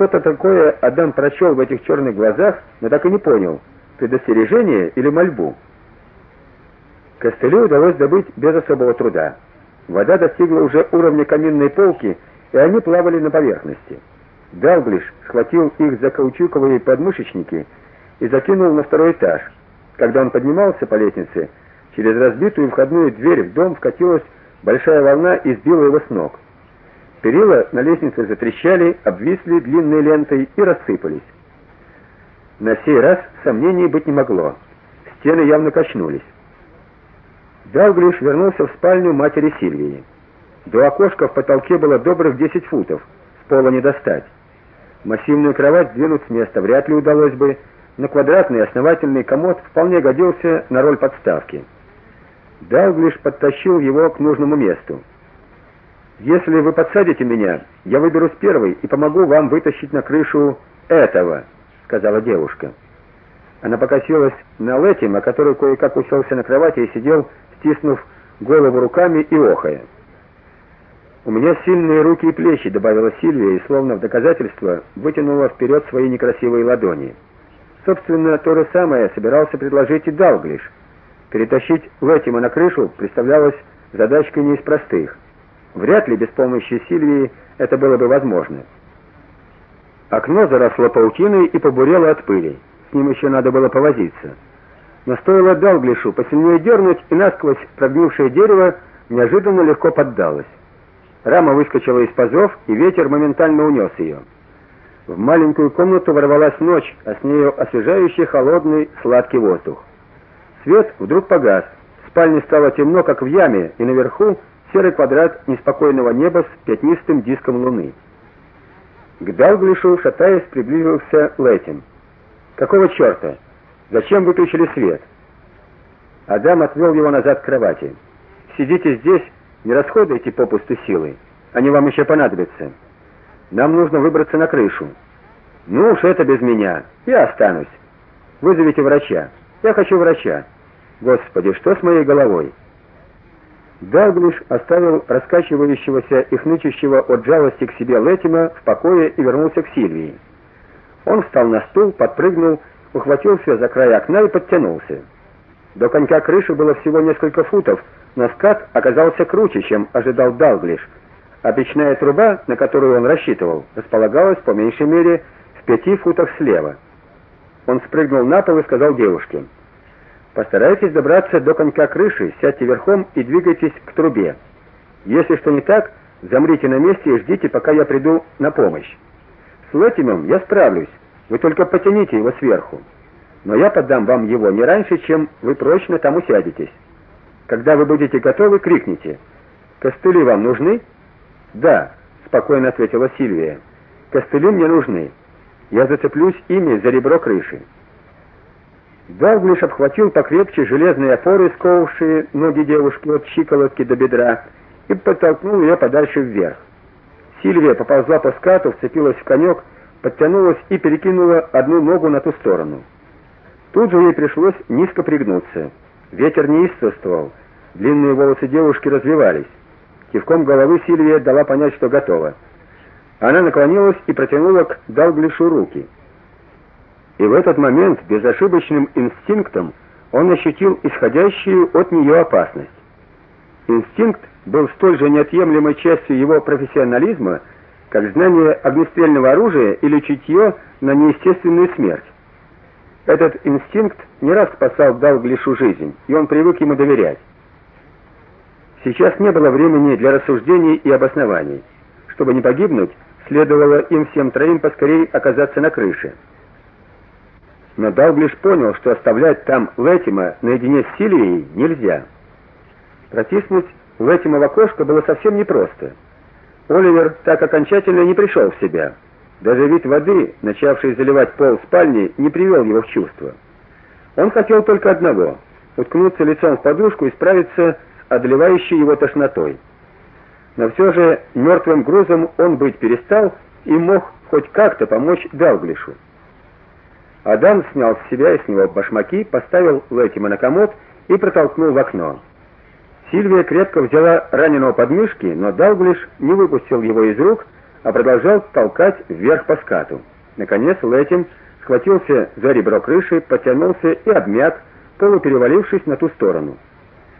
Что-то такое Адам прочел в этих черных глазах, но так и не понял, предостережение или мольбу. Костылю удалось добыть без особого труда. Вода достигла уже уровня каминной полки, и они плавали на поверхности. Далглиш схватил их за каучуковые подмышечники и закинул на второй этаж. Когда он поднимался по лестнице, через разбитую входную дверь в дом вкатилась большая волна и сбила его с ног. Перила на лестнице затрещали, обвисли длинной лентой и рассыпались. На сей раз сомнений быть не могло. Стены явно качнулись. Далглиш вернулся в спальню матери Сильвии. До окошка в потолке было добрых 10 футов, с пола не достать. Массивную кровать сдвинуть с места вряд ли удалось бы, но квадратный основательный комод вполне годился на роль подставки. Далглиш подтащил его к нужному месту. Если вы подсадите меня, я выберусь первой и помогу вам вытащить на крышу этого, сказала девушка. Она покосилась на Летима, который кое-как уселся на кровати и сидел, стиснув голову руками и охая. У меня сильные руки и плечи, добавила Сильвия и словно в доказательство вытянула вперед свои некрасивые ладони. Собственно, то же самое собирался предложить и Далглиш. Перетащить Летима на крышу представлялось задачкой не из простых. Вряд ли без помощи Сильвии это было бы возможно. Окно заросло паутиной и побурело от пыли. С ним еще надо было повозиться. Но стоило Далглишу посильнее дернуть, и насквозь прогнившее дерево неожиданно легко поддалось. Рама выскочила из пазов, и ветер моментально унес ее. В маленькую комнату ворвалась ночь, а с нею освежающий холодный сладкий воздух. Свет вдруг погас. В спальне стало темно, как в яме, и наверху серый квадрат неспокойного неба с пятнистым диском луны. К Далглишу, шатаясь, приблизился Лэтим. Какого черта? Зачем выключили свет? Адам отвел его назад к кровати. Сидите здесь, не расходуйте попусту силы. Они вам еще понадобятся. Нам нужно выбраться на крышу. Ну уж это без меня. Я останусь. Вызовите врача. Я хочу врача. Господи, что с моей головой? Далглиш оставил раскачивающегося и хнычущего от жалости к себе Летима в покое и вернулся к Сильвии. Он встал на стул, подпрыгнул, ухватился за край окна и подтянулся. До конька крыши было всего несколько футов, но скат оказался круче, чем ожидал Далглиш. А печная труба, на которую он рассчитывал, располагалась по меньшей мере в пяти футах слева. Он спрыгнул на пол и сказал девушке: Постарайтесь добраться до конька крыши, сядьте верхом и двигайтесь к трубе. Если что не так, замрите на месте и ждите, пока я приду на помощь. С Лотимом я справлюсь. Вы только потяните его сверху. Но я подам вам его не раньше, чем вы прочно там усядетесь. Когда вы будете готовы, крикните: "Костыли вам нужны?" "Да", спокойно ответила Сильвия. "Костыли мне нужны. Я зацеплюсь ими за ребро крыши". Далглиш обхватил покрепче железные опоры, сковавшие ноги девушки от щиколотки до бедра, и подтолкнул ее подальше вверх. Сильвия поползла по скату, вцепилась в конек, подтянулась и перекинула одну ногу на ту сторону. Тут же ей пришлось низко пригнуться. Ветер неистовствовал. Длинные волосы девушки развивались. Кивком головы Сильвия дала понять, что готова. Она наклонилась и протянула к Далглишу руки. И в этот момент безошибочным инстинктом он ощутил исходящую от нее опасность. Инстинкт был столь же неотъемлемой частью его профессионализма, как знание огнестрельного оружия или чутье на неестественную смерть. Этот инстинкт не раз спасал Далглишу жизнь, и он привык ему доверять. Сейчас не было времени для рассуждений и обоснований. Чтобы не погибнуть, следовало им всем троим поскорей оказаться на крыше но Далглиш понял, что оставлять там Летима наедине с Сильвией нельзя. Протиснуть Летима в окошко было совсем непросто. Оливер так окончательно не пришел в себя. Даже вид воды, начавшей заливать пол спальни, не привел его в чувство. Он хотел только одного уткнуться лицом в подушку и справиться с одолевающей его тошнотой. Но все же мертвым грузом он быть перестал и мог хоть как-то помочь Далглишу. Адам снял с себя и с него башмаки, поставил Лэтима на комод и протолкнул в окно. Сильвия крепко взяла раненого под мышки, но Далглиш не выпустил его из рук, а продолжал толкать вверх по скату. Наконец Лэтим схватился за ребро крыши, потянулся и обмяк, полуперевалившись на ту сторону.